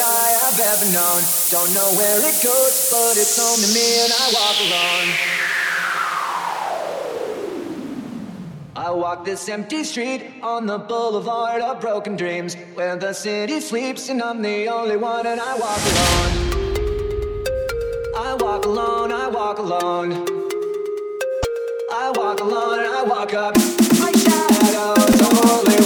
I have ever known. Don't know where it goes, but it's home to me and I walk alone. I walk this empty street on the boulevard of broken dreams where the city sleeps and I'm the only one and I walk alone. I walk alone, I walk alone. I walk alone and I walk up. My shadow's only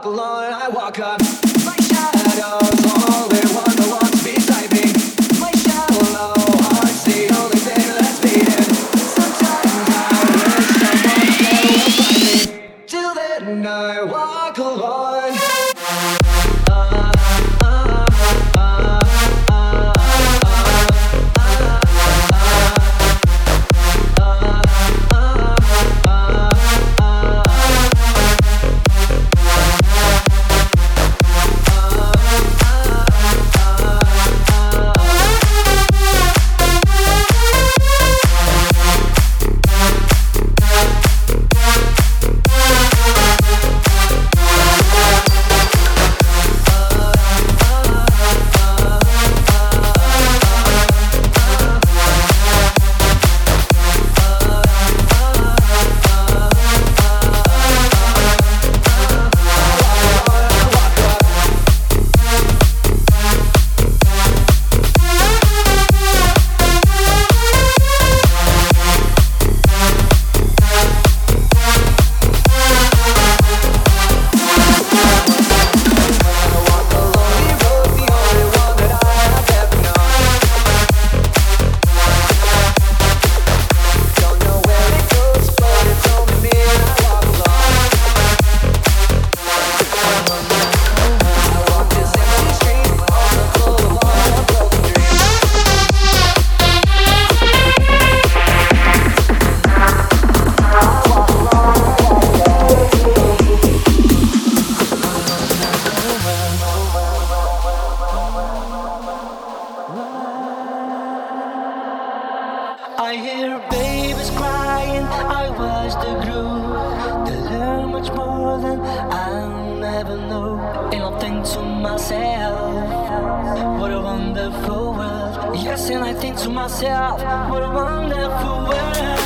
walk alone, I walk up. My shadow's only one that walks beside me. My shallow heart's the only thing that's beating. Sometimes I wish someone there will find me. Till then I walk alone. Wonderful world. Yes, and I think to myself, what a wonderful world.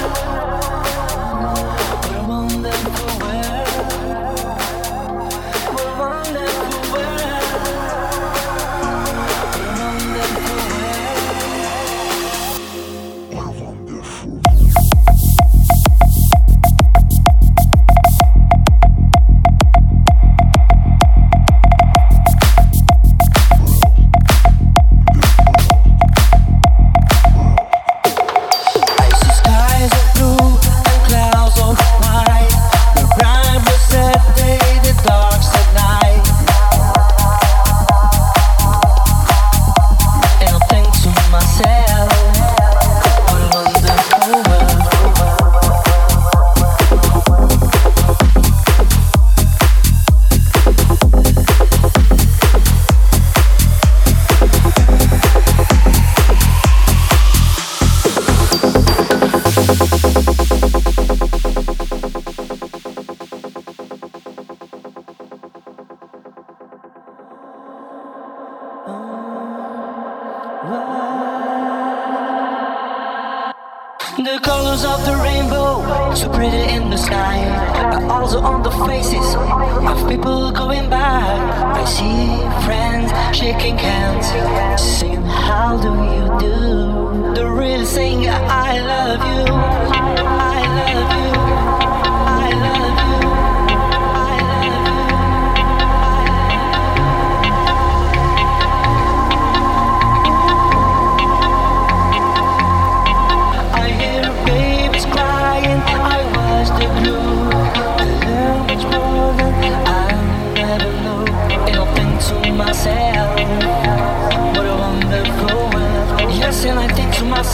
What a wonderful world.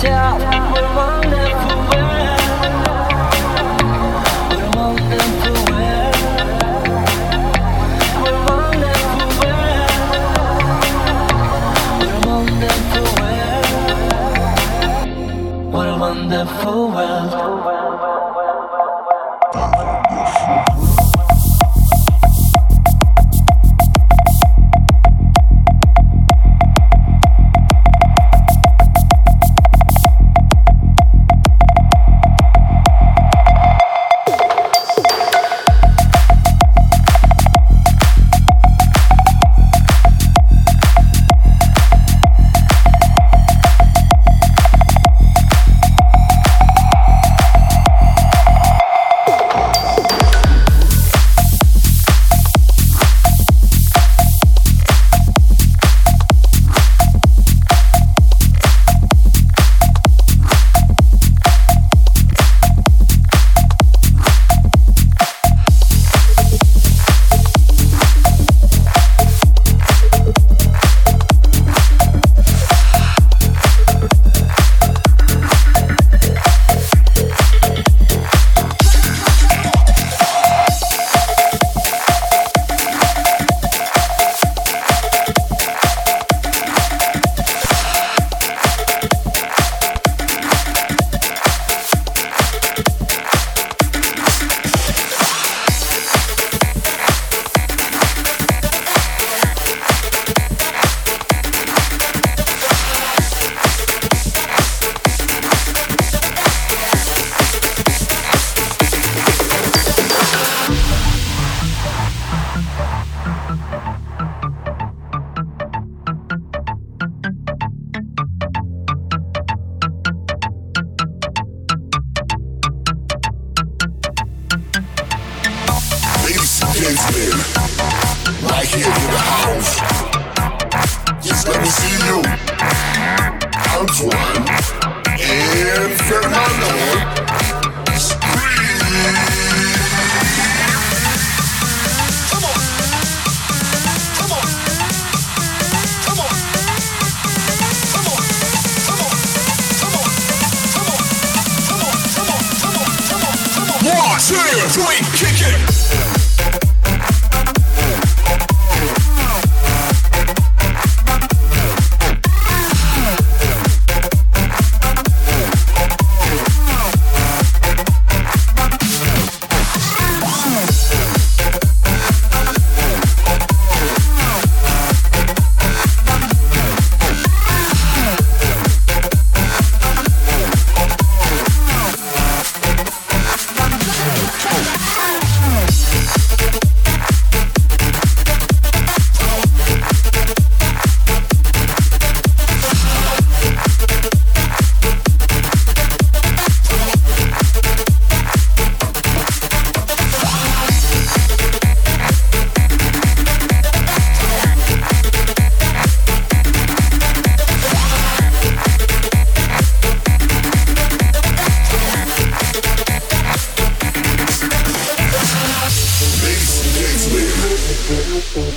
Yeah.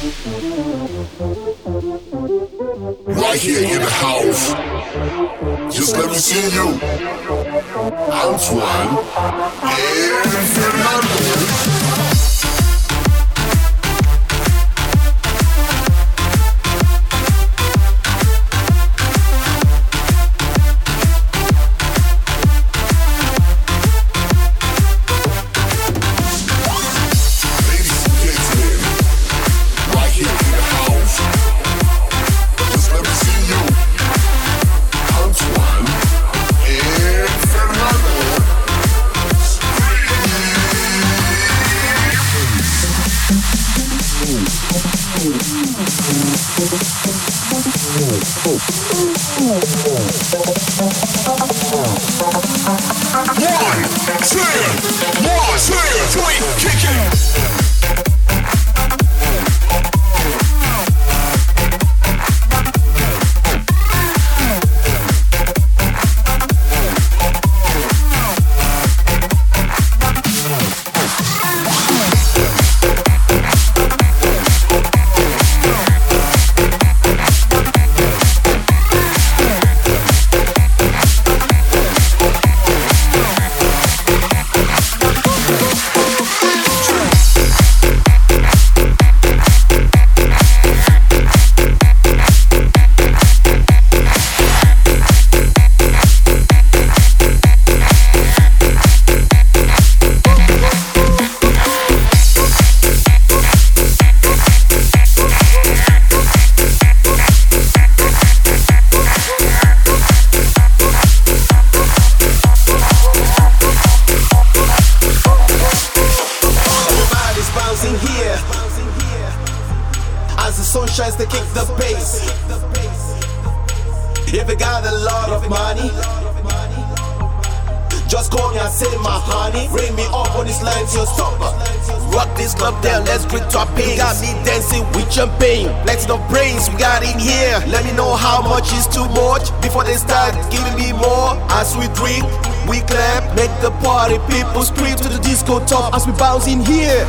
Right here in the house. Just let me see you. Out one. And Fernando. champagne, let's not brains we got in here. Let me know how much is too much before they start giving me more. As we drink, we clap, make the party people scream to the disco top as we bounce in here.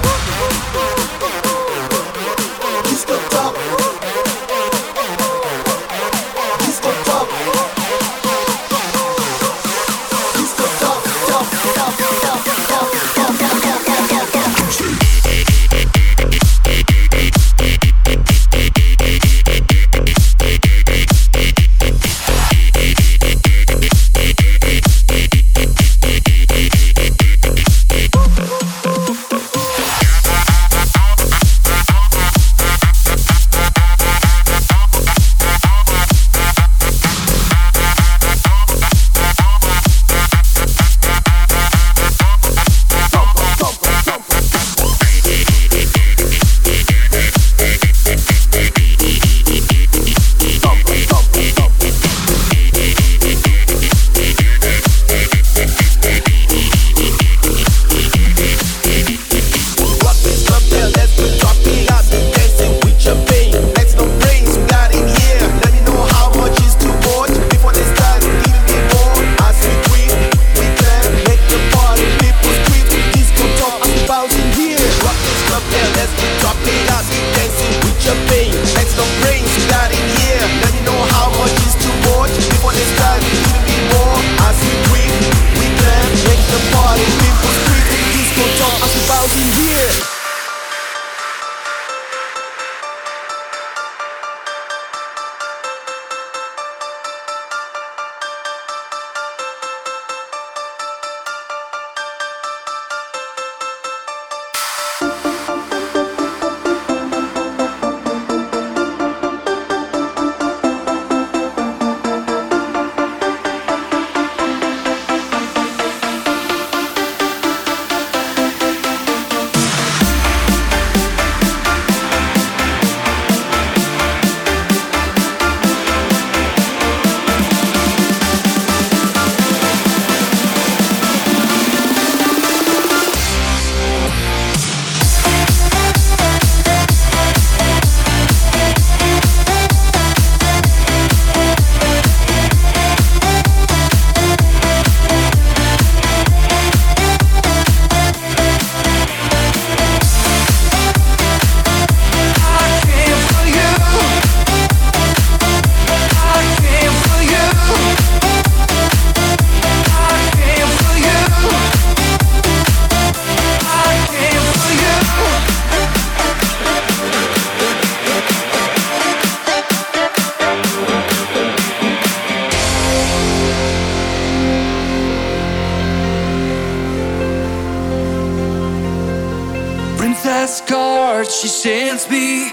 chance be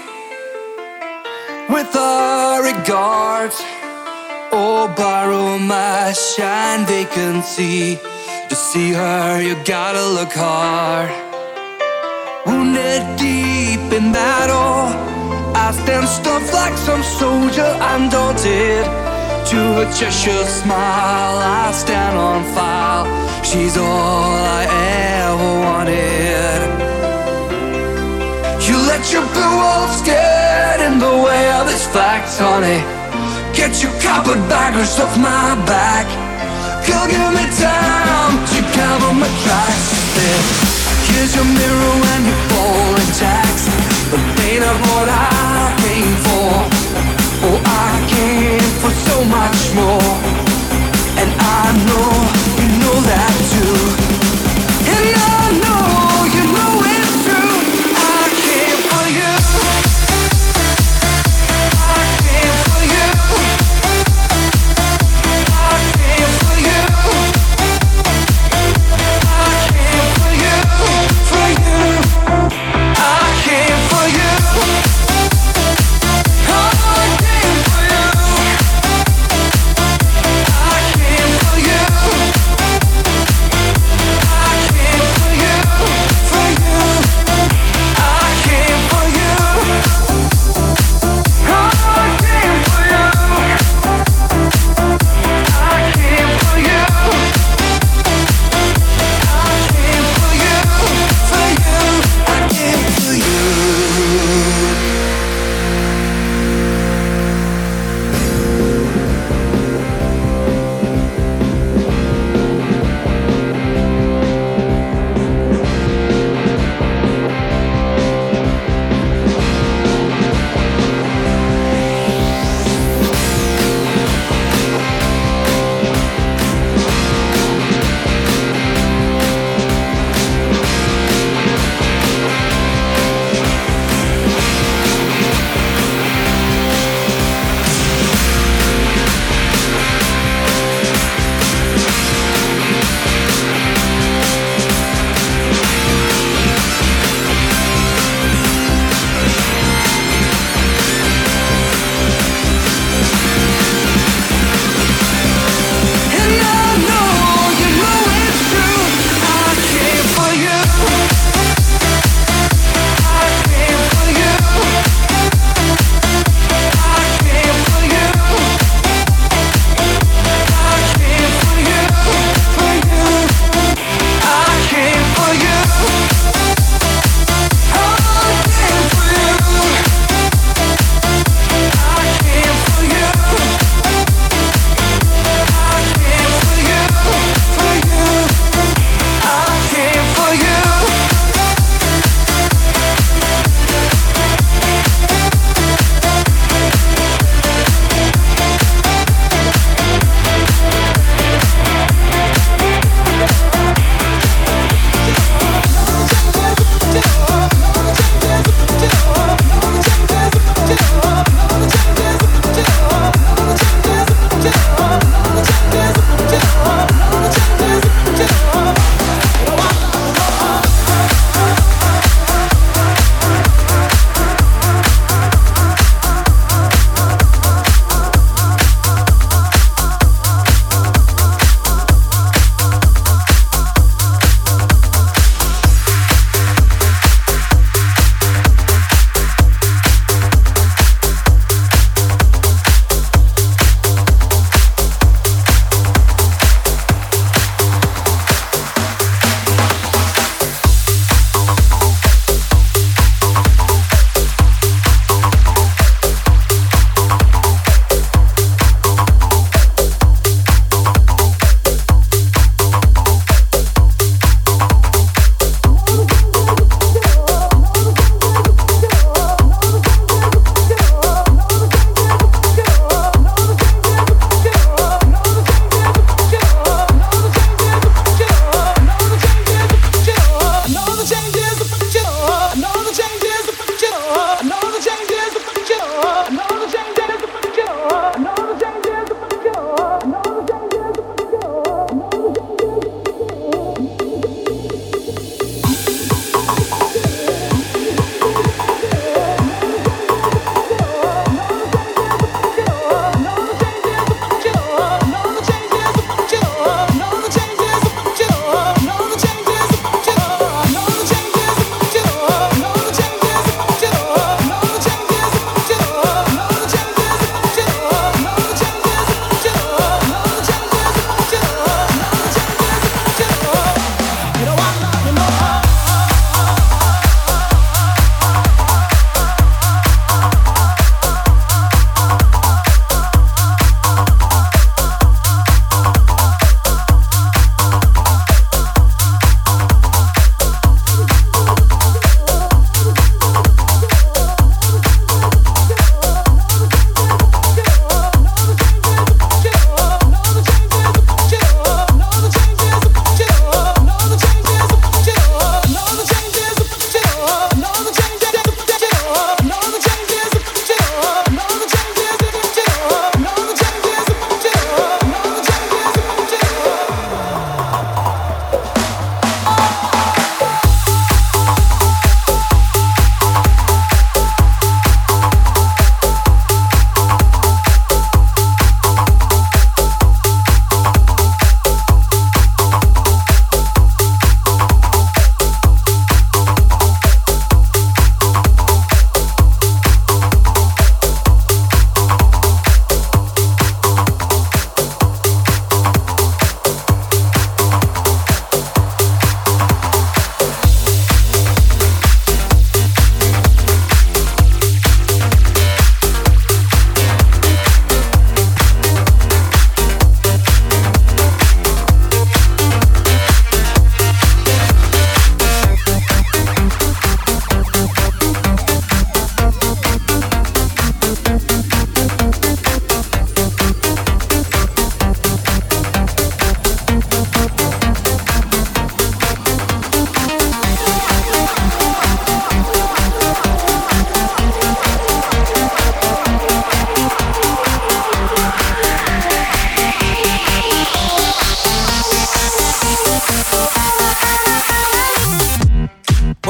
with our regards. Or borrow my shine vacancy. To see her you gotta look hard. Wounded deep in battle i stand stuff like some soldier undaunted. To her cheshire smile i stand on file. she's all i ever wanted. Your blue wolves get in the way of this fact, honey. Get your carpetbaggers off my back. Girl, give me time to cover my tracks. Then here's your mirror and your falling jacks. But they not what I came for. Oh, I came for so much more. And I know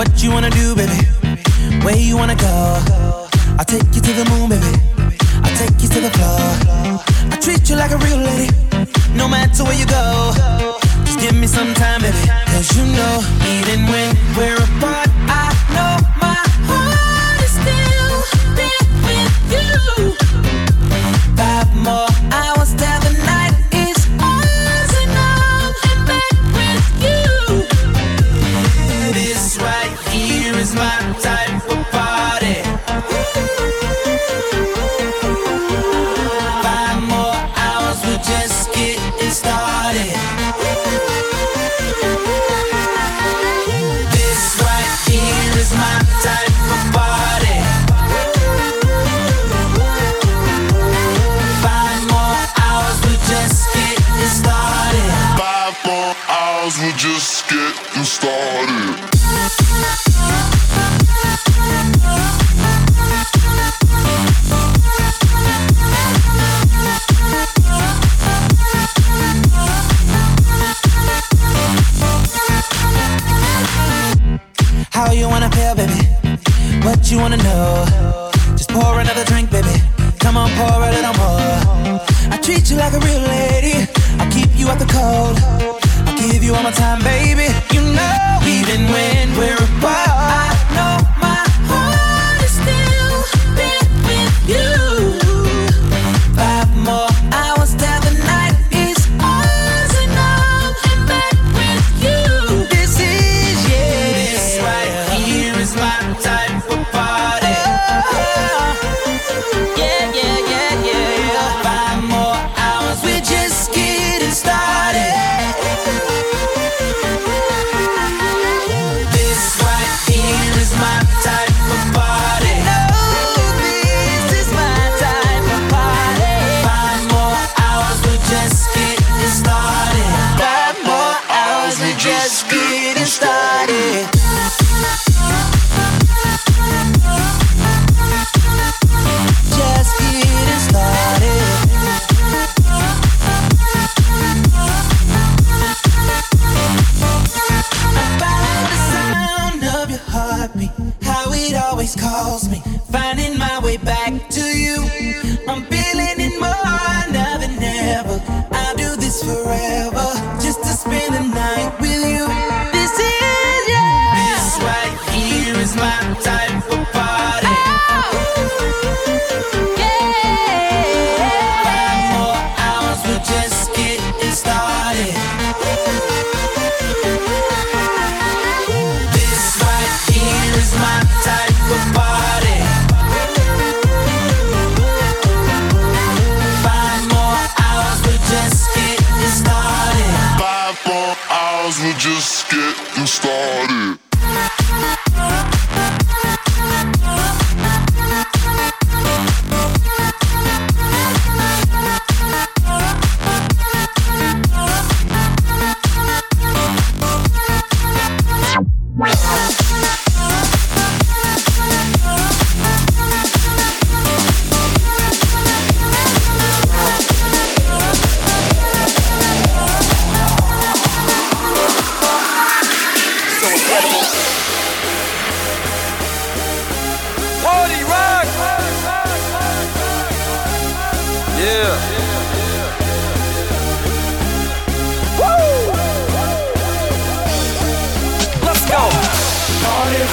What you wanna do, baby? Where you wanna go? I'll take you to the moon, baby. I'll take you to the floor. I treat you like a real lady, no matter where you go. Just give me some time, baby. Cause you know, even when we're apart, I know.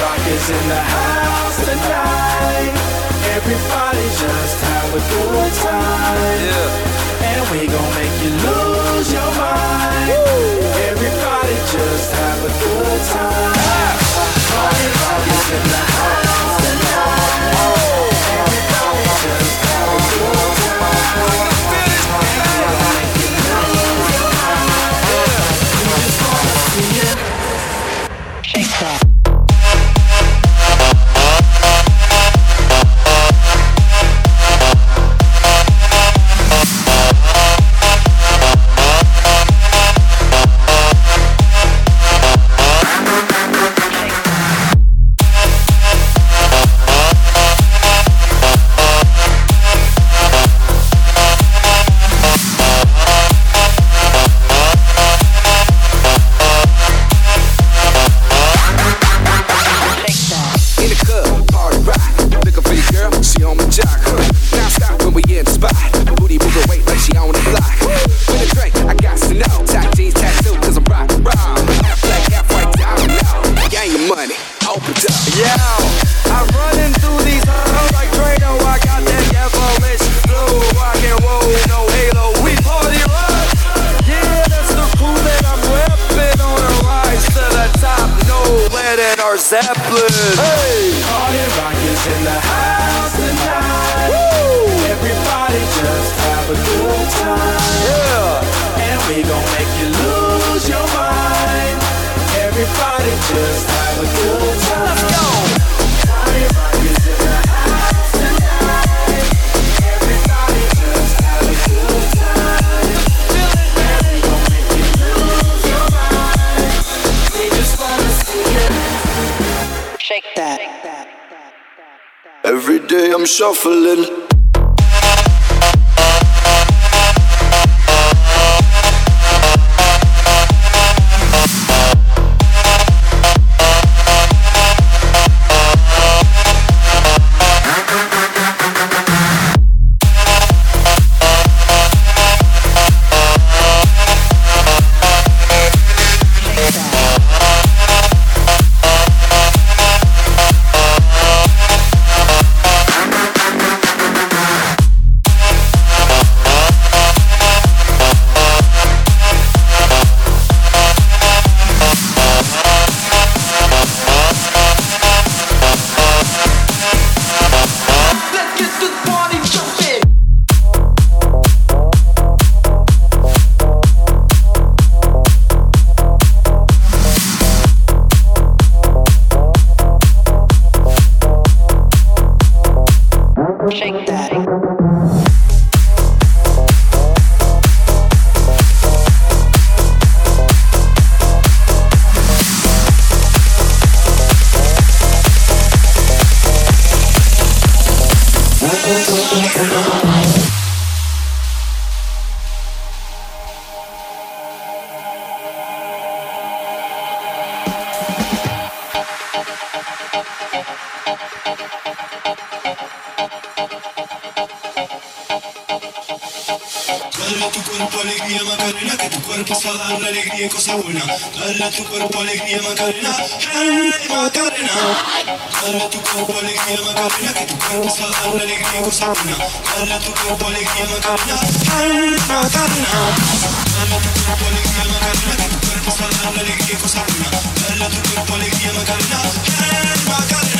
rock is in the house tonight. Everybody just have a good time. Yeah. And we gon' make you lose your mind. Woo. Everybody just have a good time. Party rock is in the house. Shuffling. Cuerpo es a dar la alegría y cosa buena. A tu cuerpo alegría Macarena, hey Macarena. Dale a tu cuerpo alegría Macarena, que tu cuerpo es a dar la alegría y cosa buena. Dale a tu cuerpo alegría Macarena, hey Macarena. Dale a tu cuerpo alegría Macarena, que tu cuerpo es a dar la alegría y cosa buena. Dale a tu cuerpo alegría Macarena, Macarena.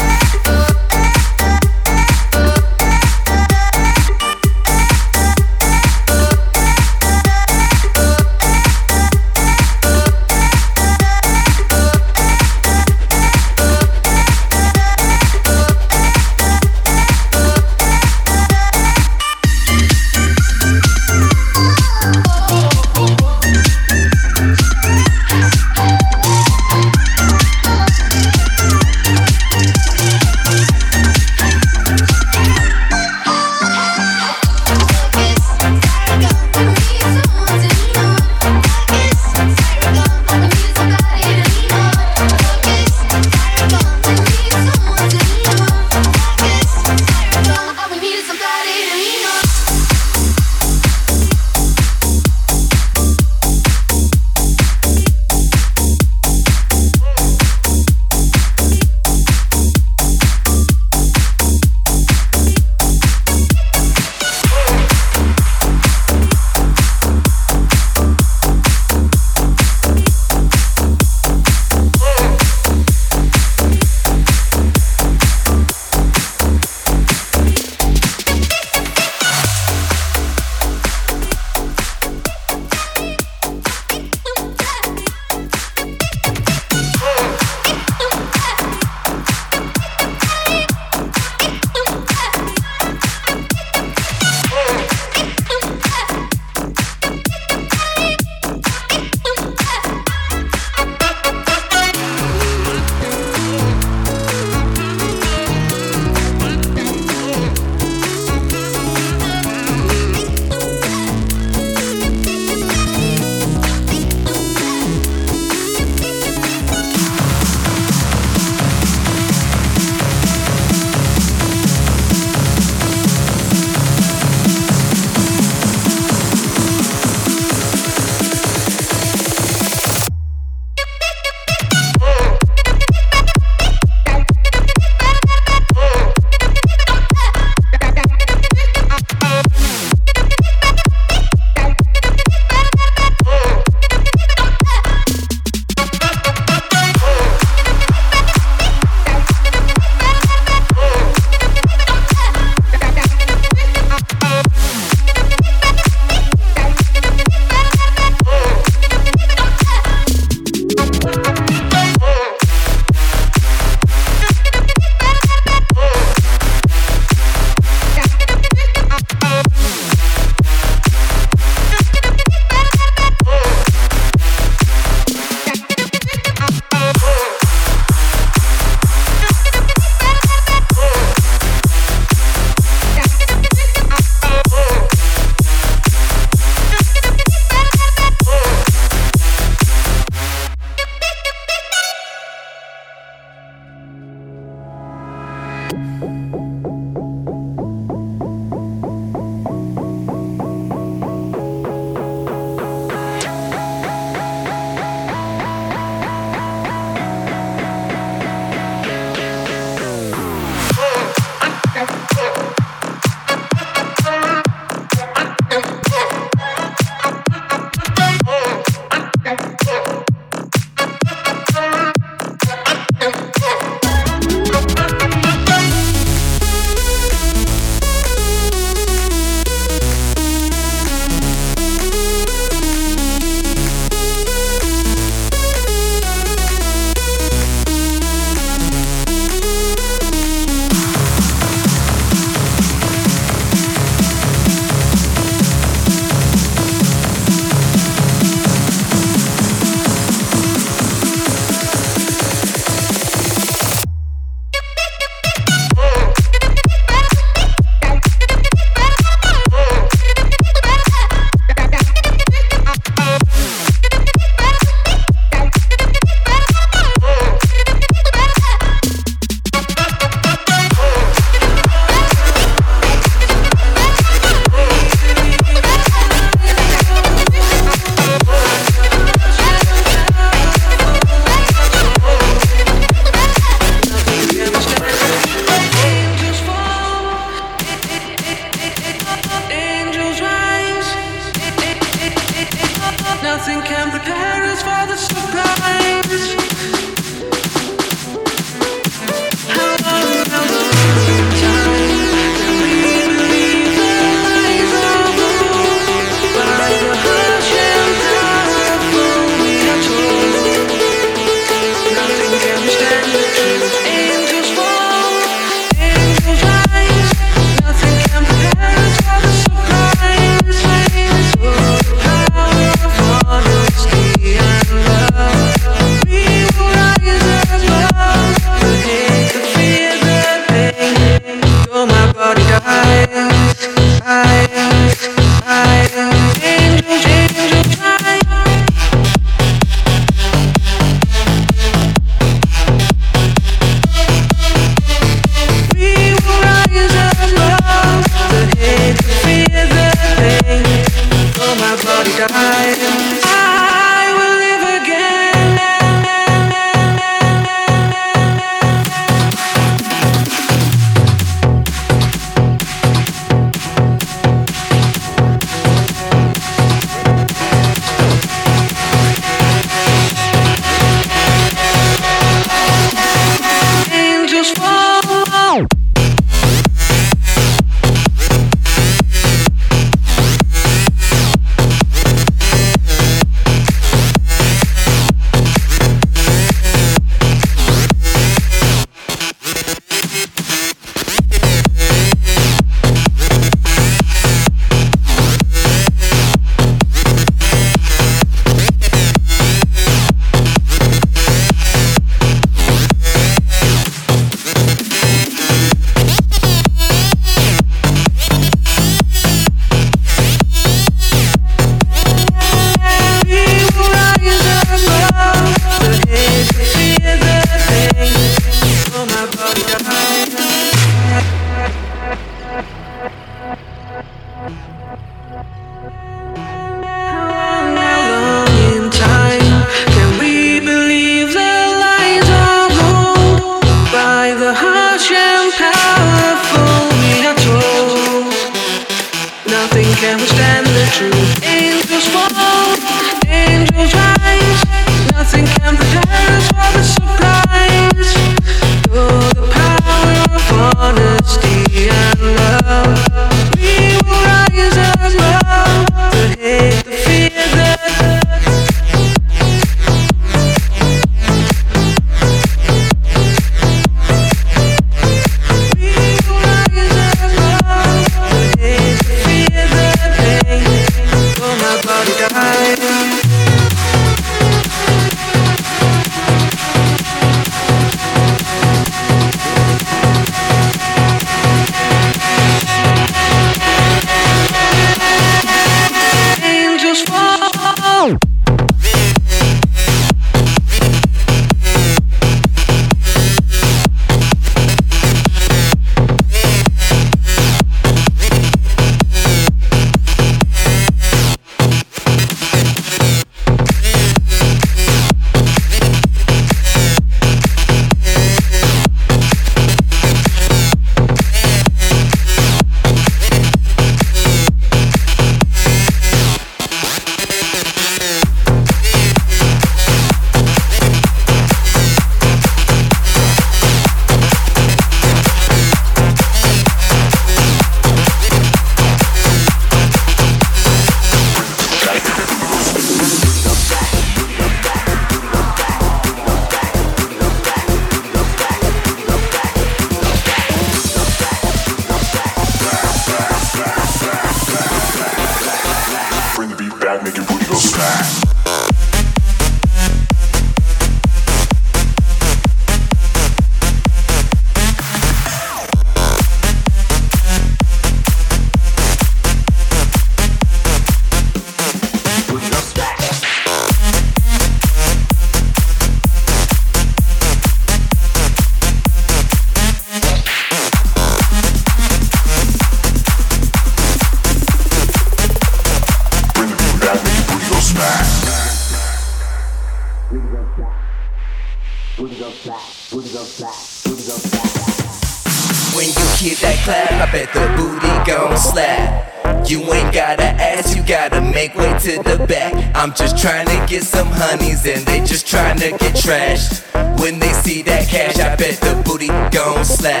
Hear that clap? I bet the booty gon' slap. You ain't gotta ask, you gotta make way to the back. I'm just trying to get some honeys and they just trying to get trashed. When they see that cash, I bet the booty gon' slap.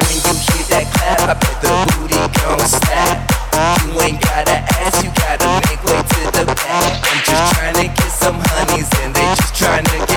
When you hear that clap, I bet the booty gon' slap. You ain't gotta ask, you gotta make way to the back. I'm just trying to get some honeys and they just trying to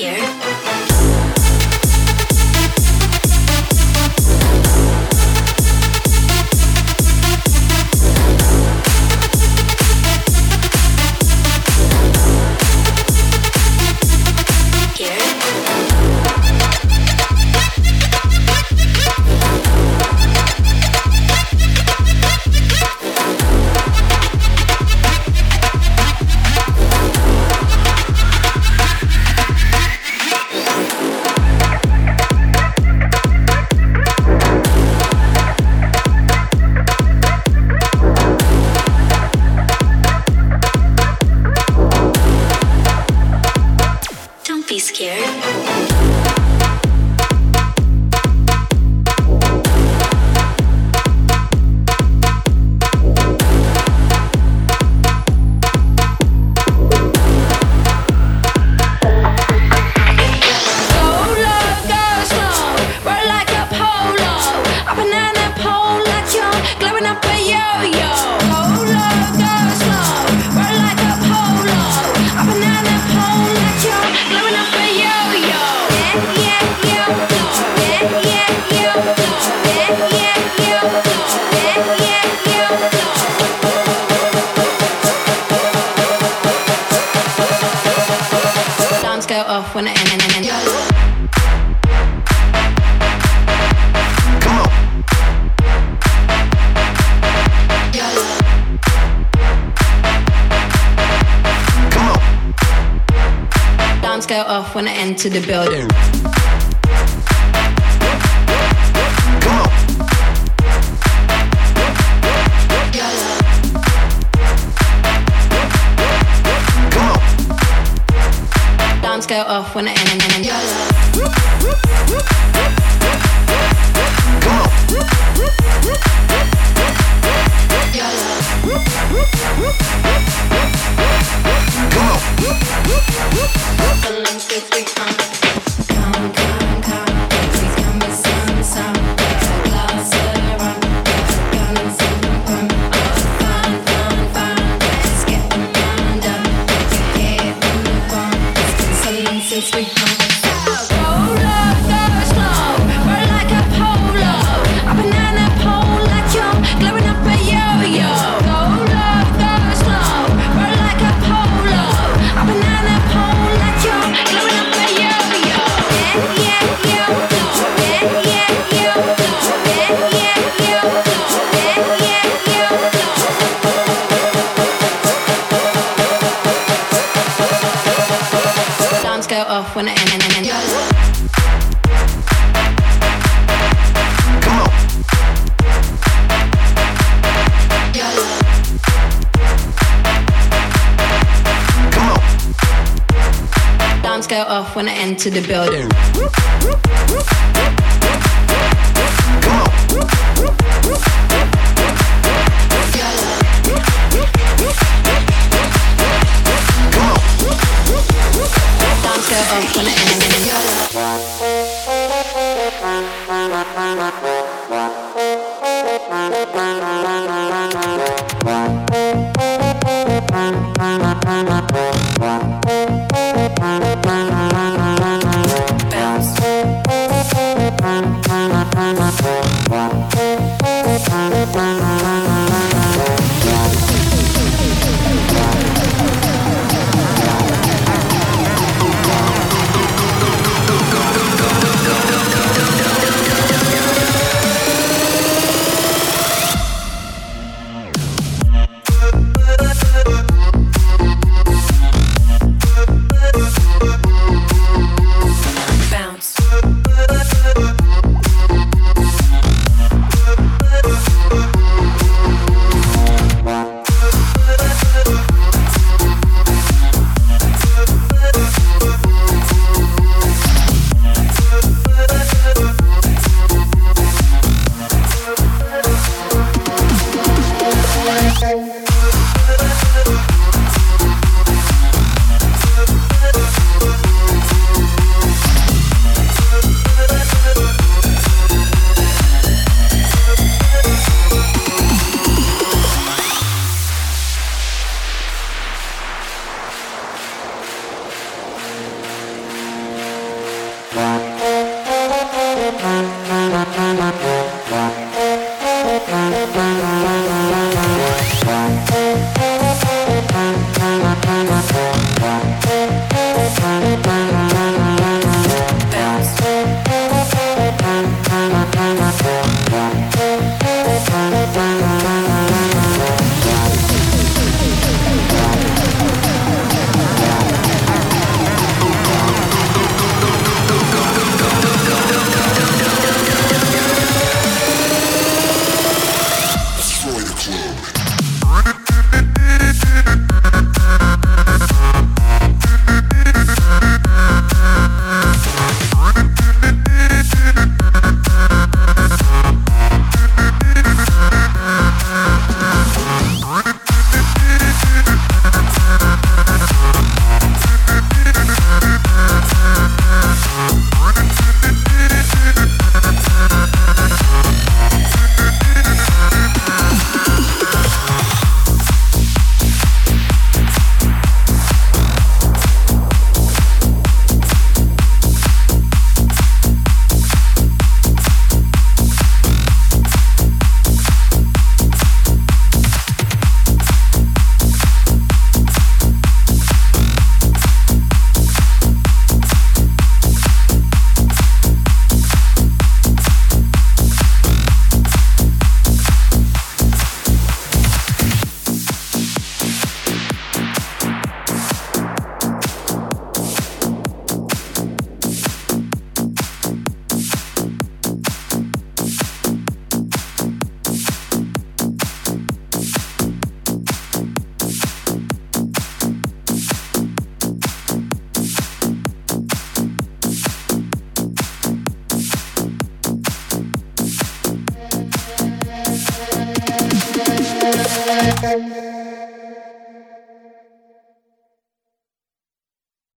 here. go off when I enter the building. Alarms go off when I enter. Come on. Whoop, whoop, whoop, off when I enter the building. Alarms go off when